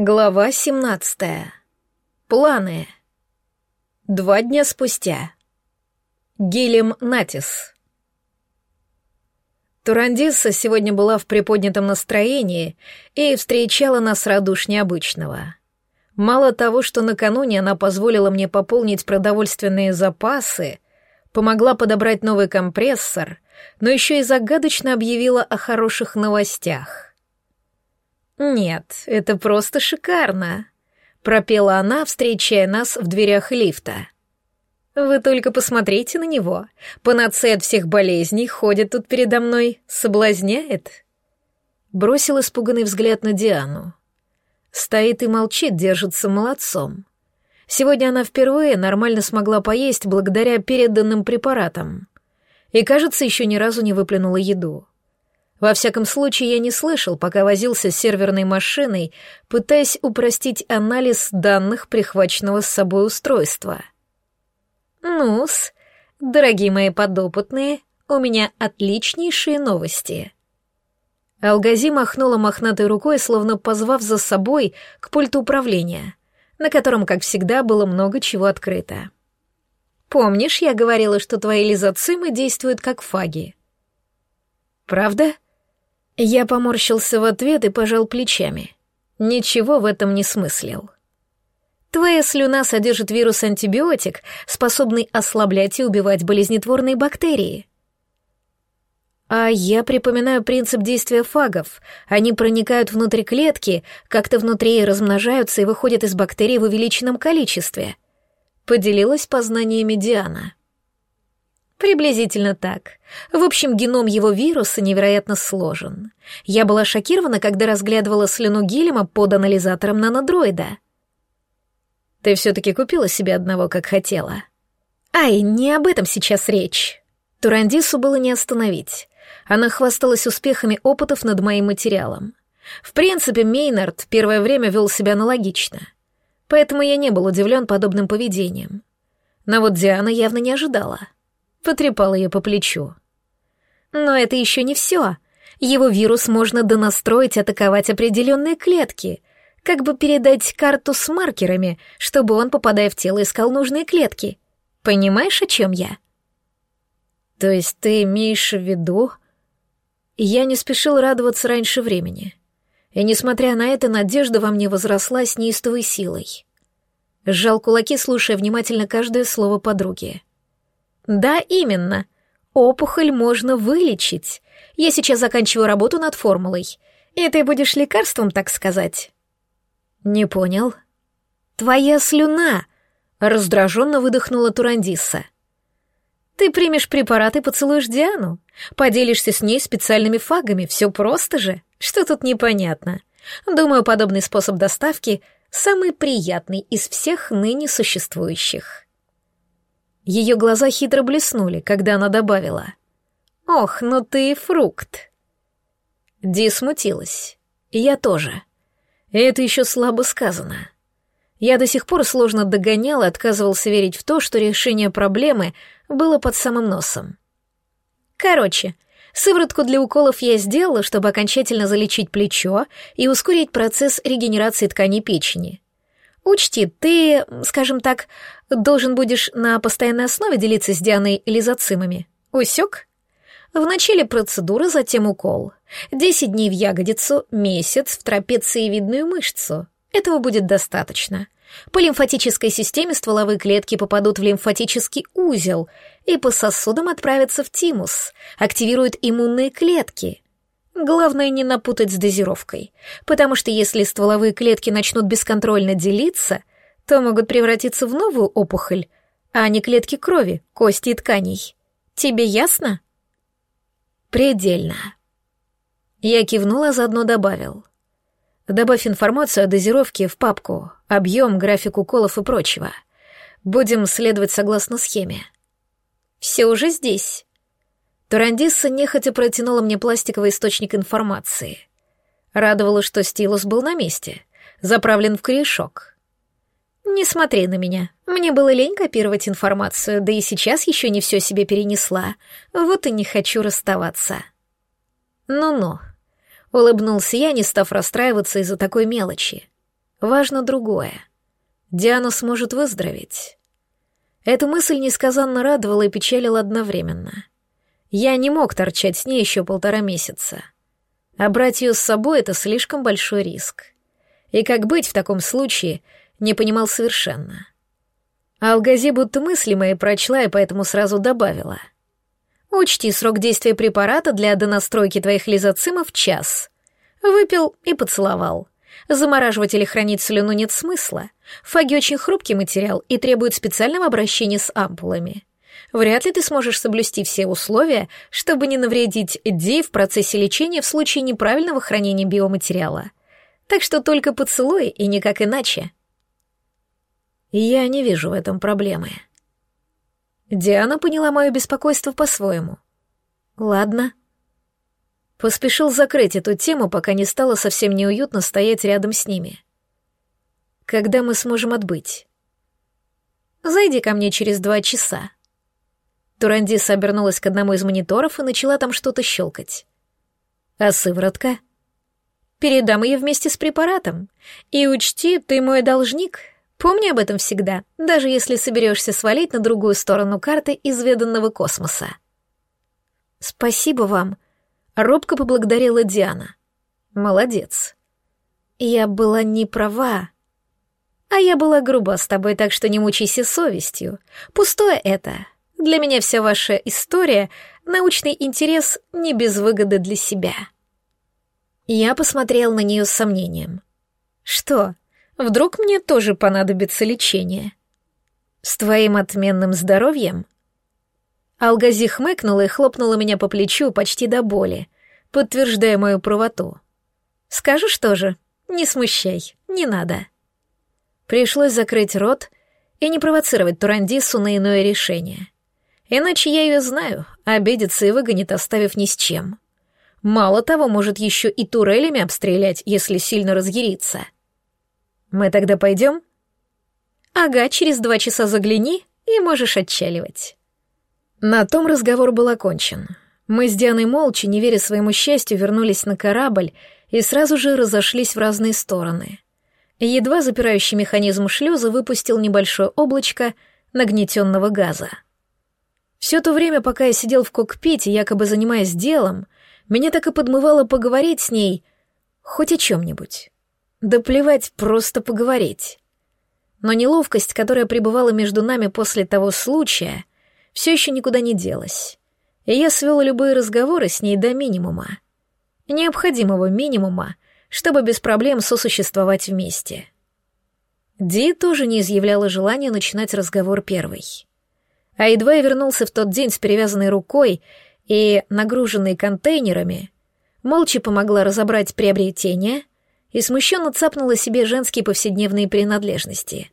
Глава 17. Планы. Два дня спустя. Гилем Натис. Турандиса сегодня была в приподнятом настроении и встречала нас радушнее обычного. Мало того, что накануне она позволила мне пополнить продовольственные запасы, помогла подобрать новый компрессор, но еще и загадочно объявила о хороших новостях. «Нет, это просто шикарно», — пропела она, встречая нас в дверях лифта. «Вы только посмотрите на него. Панацея от всех болезней ходит тут передо мной, соблазняет». Бросил испуганный взгляд на Диану. Стоит и молчит, держится молодцом. Сегодня она впервые нормально смогла поесть благодаря переданным препаратам. И, кажется, еще ни разу не выплюнула еду. Во всяком случае, я не слышал, пока возился с серверной машиной, пытаясь упростить анализ данных прихваченного с собой устройства. Ну-с, дорогие мои подопытные, у меня отличнейшие новости. Алгази махнула мохнатой рукой, словно позвав за собой к пульту управления, на котором, как всегда, было много чего открыто. «Помнишь, я говорила, что твои лизоцимы действуют как фаги?» «Правда?» Я поморщился в ответ и пожал плечами. Ничего в этом не смыслил. Твоя слюна содержит вирус-антибиотик, способный ослаблять и убивать болезнетворные бактерии. А я припоминаю принцип действия фагов. Они проникают внутрь клетки, как-то внутри размножаются и выходят из бактерий в увеличенном количестве. Поделилась познаниями Диана. Приблизительно так. В общем, геном его вируса невероятно сложен. Я была шокирована, когда разглядывала слюну Гильма под анализатором нанодроида. Ты все-таки купила себе одного, как хотела. Ай, не об этом сейчас речь. Турандису было не остановить. Она хвасталась успехами опытов над моим материалом. В принципе, Мейнард первое время вел себя аналогично. Поэтому я не был удивлен подобным поведением. Но вот Диана явно не ожидала — потрепал ее по плечу. Но это еще не все. Его вирус можно донастроить атаковать определенные клетки, как бы передать карту с маркерами, чтобы он, попадая в тело, искал нужные клетки. Понимаешь, о чем я? То есть ты имеешь в виду... Я не спешил радоваться раньше времени. И, несмотря на это, надежда во мне возросла с неистовой силой. Сжал кулаки, слушая внимательно каждое слово подруги. Да, именно. Опухоль можно вылечить. Я сейчас заканчиваю работу над формулой. И ты будешь лекарством, так сказать. Не понял. Твоя слюна, раздраженно выдохнула Турандиса. Ты примешь препарат и поцелуешь Диану. Поделишься с ней специальными фагами. Все просто же. Что тут непонятно? Думаю, подобный способ доставки самый приятный из всех ныне существующих. Ее глаза хитро блеснули, когда она добавила. «Ох, ну ты и фрукт!» Ди смутилась. Я тоже. Это еще слабо сказано. Я до сих пор сложно догонял и отказывался верить в то, что решение проблемы было под самым носом. Короче, сыворотку для уколов я сделала, чтобы окончательно залечить плечо и ускорить процесс регенерации тканей печени. Учти, ты, скажем так, должен будешь на постоянной основе делиться с Дианой лизоцимами. Усек? В начале процедуры, затем укол. Десять дней в ягодицу, месяц в трапециевидную мышцу. Этого будет достаточно. По лимфатической системе стволовые клетки попадут в лимфатический узел и по сосудам отправятся в тимус, активируют иммунные клетки. Главное не напутать с дозировкой, потому что если стволовые клетки начнут бесконтрольно делиться, то могут превратиться в новую опухоль, а не клетки крови, кости и тканей. Тебе ясно? Предельно. Я кивнула, заодно добавил. Добавь информацию о дозировке в папку, объем, график уколов и прочего. Будем следовать согласно схеме. Все уже здесь. Турандисса нехотя протянула мне пластиковый источник информации. Радовало, что стилус был на месте, заправлен в корешок. «Не смотри на меня. Мне было лень копировать информацию, да и сейчас еще не все себе перенесла. Вот и не хочу расставаться». «Ну-ну», — улыбнулся я, не став расстраиваться из-за такой мелочи. Важно другое. Диана сможет выздороветь. Эта мысль несказанно радовала и печалила одновременно. Я не мог торчать с ней еще полтора месяца. А брать ее с собой — это слишком большой риск. И как быть в таком случае, не понимал совершенно. А Алгази будто мысли мои прочла и поэтому сразу добавила. «Учти срок действия препарата для донастройки твоих лизоцимов — час. Выпил и поцеловал. Замораживать или хранить слюну нет смысла. Фаги очень хрупкий материал и требует специального обращения с ампулами. Вряд ли ты сможешь соблюсти все условия, чтобы не навредить Ди в процессе лечения в случае неправильного хранения биоматериала. Так что только поцелуй и никак иначе. Я не вижу в этом проблемы. Диана поняла мое беспокойство по-своему. Ладно. Поспешил закрыть эту тему, пока не стало совсем неуютно стоять рядом с ними. Когда мы сможем отбыть? Зайди ко мне через два часа. Турандис обернулась к одному из мониторов и начала там что-то щелкать. А сыворотка? Передам ее вместе с препаратом. И учти, ты мой должник. Помни об этом всегда, даже если соберешься свалить на другую сторону карты изведанного космоса. Спасибо вам. Робко поблагодарила Диана. Молодец. Я была не права. А я была груба с тобой, так что не мучайся совестью. Пустое это. Для меня вся ваша история — научный интерес не без выгоды для себя. Я посмотрел на нее с сомнением. Что, вдруг мне тоже понадобится лечение? С твоим отменным здоровьем? Алгази хмыкнула и хлопнула меня по плечу почти до боли, подтверждая мою правоту. Скажешь тоже, не смущай, не надо. Пришлось закрыть рот и не провоцировать Турандису на иное решение — Иначе я ее знаю, обидится и выгонит, оставив ни с чем. Мало того, может еще и турелями обстрелять, если сильно разъярится. Мы тогда пойдем? Ага, через два часа загляни, и можешь отчаливать. На том разговор был окончен. Мы с Дианой молча, не веря своему счастью, вернулись на корабль и сразу же разошлись в разные стороны. Едва запирающий механизм шлюза выпустил небольшое облачко нагнетенного газа. Все то время, пока я сидел в кокпите, якобы занимаясь делом, меня так и подмывало поговорить с ней хоть о чем-нибудь. Да плевать, просто поговорить. Но неловкость, которая пребывала между нами после того случая, все еще никуда не делась. И я свел любые разговоры с ней до минимума. Необходимого минимума, чтобы без проблем сосуществовать вместе. Ди тоже не изъявляла желания начинать разговор первой. А едва я вернулся в тот день с перевязанной рукой и нагруженной контейнерами, молча помогла разобрать приобретения и смущенно цапнула себе женские повседневные принадлежности.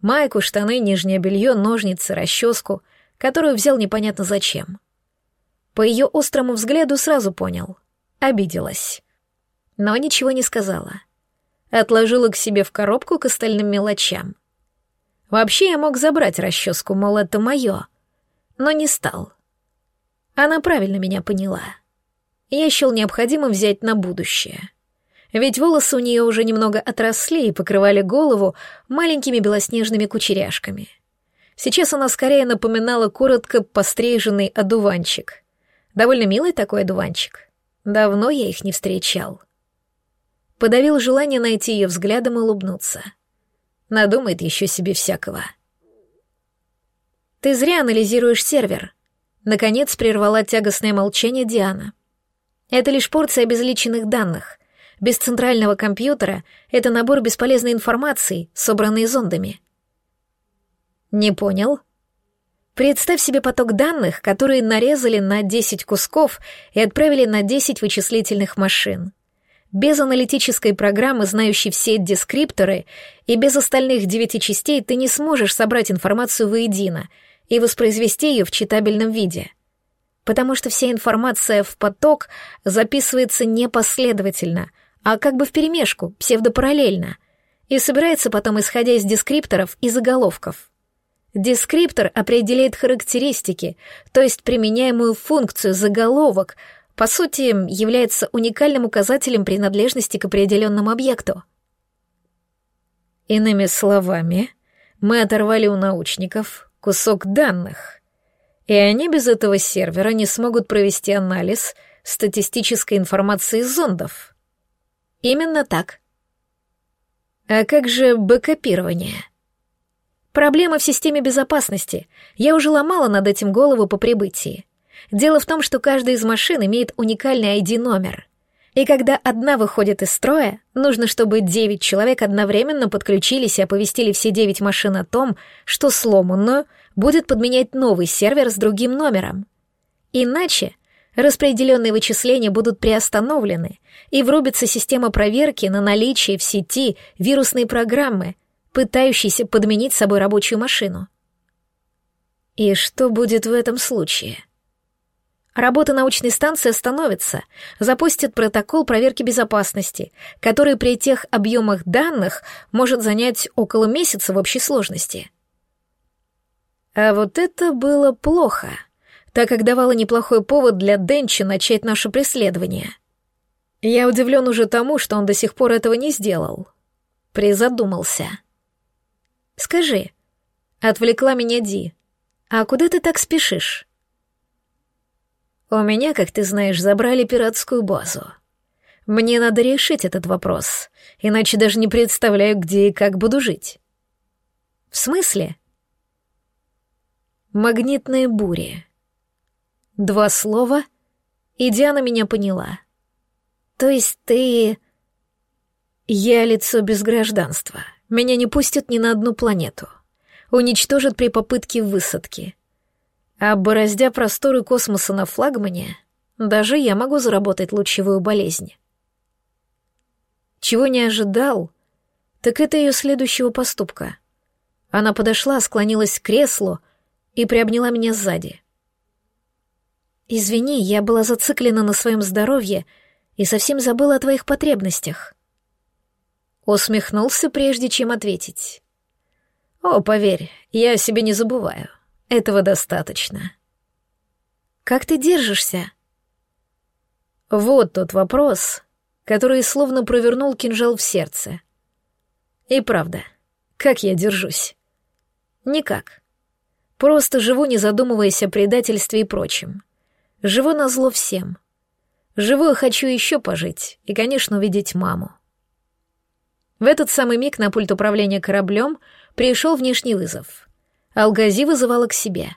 Майку, штаны, нижнее белье, ножницы, расческу, которую взял непонятно зачем. По ее острому взгляду сразу понял. Обиделась. Но ничего не сказала. Отложила к себе в коробку к остальным мелочам. Вообще я мог забрать расческу, мол, это мое, но не стал. Она правильно меня поняла. Я счел необходимым взять на будущее. Ведь волосы у нее уже немного отросли и покрывали голову маленькими белоснежными кучеряшками. Сейчас она скорее напоминала коротко постриженный одуванчик. Довольно милый такой одуванчик. Давно я их не встречал. Подавил желание найти ее взглядом и улыбнуться — Надумает еще себе всякого. «Ты зря анализируешь сервер», — наконец прервала тягостное молчание Диана. «Это лишь порция обезличенных данных. Без центрального компьютера это набор бесполезной информации, собранной зондами». «Не понял?» Представь себе поток данных, которые нарезали на 10 кусков и отправили на 10 вычислительных машин. Без аналитической программы, знающей все дескрипторы, и без остальных девяти частей ты не сможешь собрать информацию воедино и воспроизвести ее в читабельном виде. Потому что вся информация в поток записывается не последовательно, а как бы вперемешку, псевдопараллельно, и собирается потом исходя из дескрипторов и заголовков. Дескриптор определяет характеристики, то есть применяемую функцию заголовок — по сути, является уникальным указателем принадлежности к определенному объекту. Иными словами, мы оторвали у научников кусок данных, и они без этого сервера не смогут провести анализ статистической информации зондов. Именно так. А как же бэкопирование? Проблема в системе безопасности. Я уже ломала над этим голову по прибытии. Дело в том, что каждая из машин имеет уникальный ID-номер. И когда одна выходит из строя, нужно, чтобы девять человек одновременно подключились и оповестили все девять машин о том, что сломанную будет подменять новый сервер с другим номером. Иначе распределенные вычисления будут приостановлены, и врубится система проверки на наличие в сети вирусной программы, пытающейся подменить собой рабочую машину. И что будет в этом случае? Работа научной станции остановится, запустит протокол проверки безопасности, который при тех объемах данных может занять около месяца в общей сложности. А вот это было плохо, так как давало неплохой повод для Денча начать наше преследование. Я удивлен уже тому, что он до сих пор этого не сделал. Призадумался. «Скажи», — отвлекла меня Ди, — «а куда ты так спешишь?» У меня, как ты знаешь, забрали пиратскую базу. Мне надо решить этот вопрос, иначе даже не представляю, где и как буду жить. В смысле? Магнитные бури. Два слова, и Диана меня поняла. То есть ты... Я лицо без гражданства. Меня не пустят ни на одну планету. Уничтожат при попытке высадки. А бороздя просторы космоса на флагмане, даже я могу заработать лучевую болезнь. Чего не ожидал, так это ее следующего поступка. Она подошла, склонилась к креслу и приобняла меня сзади. «Извини, я была зациклена на своем здоровье и совсем забыла о твоих потребностях». Усмехнулся, прежде чем ответить. «О, поверь, я о себе не забываю. Этого достаточно. Как ты держишься? Вот тот вопрос, который словно провернул кинжал в сердце. И правда, как я держусь? Никак. Просто живу, не задумываясь о предательстве и прочем. Живу на зло всем. Живу и хочу еще пожить, и, конечно, увидеть маму. В этот самый миг на пульт управления кораблем пришел внешний вызов. Алгази вызывала к себе.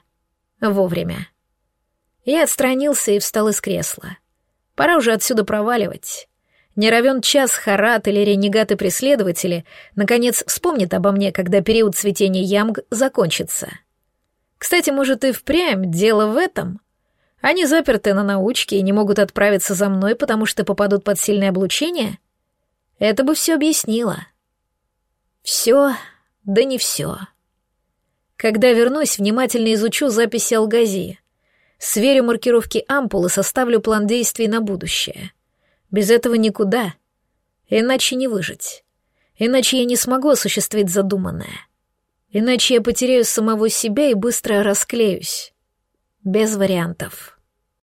Вовремя. Я отстранился и встал из кресла. Пора уже отсюда проваливать. Не равен час Харат или ренегаты-преследователи наконец вспомнят обо мне, когда период цветения ямг закончится. Кстати, может, и впрямь дело в этом? Они заперты на научке и не могут отправиться за мной, потому что попадут под сильное облучение? Это бы все объяснило. Все, да не все. Когда вернусь, внимательно изучу записи Алгази. Сверю маркировки ампулы, составлю план действий на будущее. Без этого никуда. Иначе не выжить. Иначе я не смогу осуществить задуманное. Иначе я потеряю самого себя и быстро расклеюсь. Без вариантов.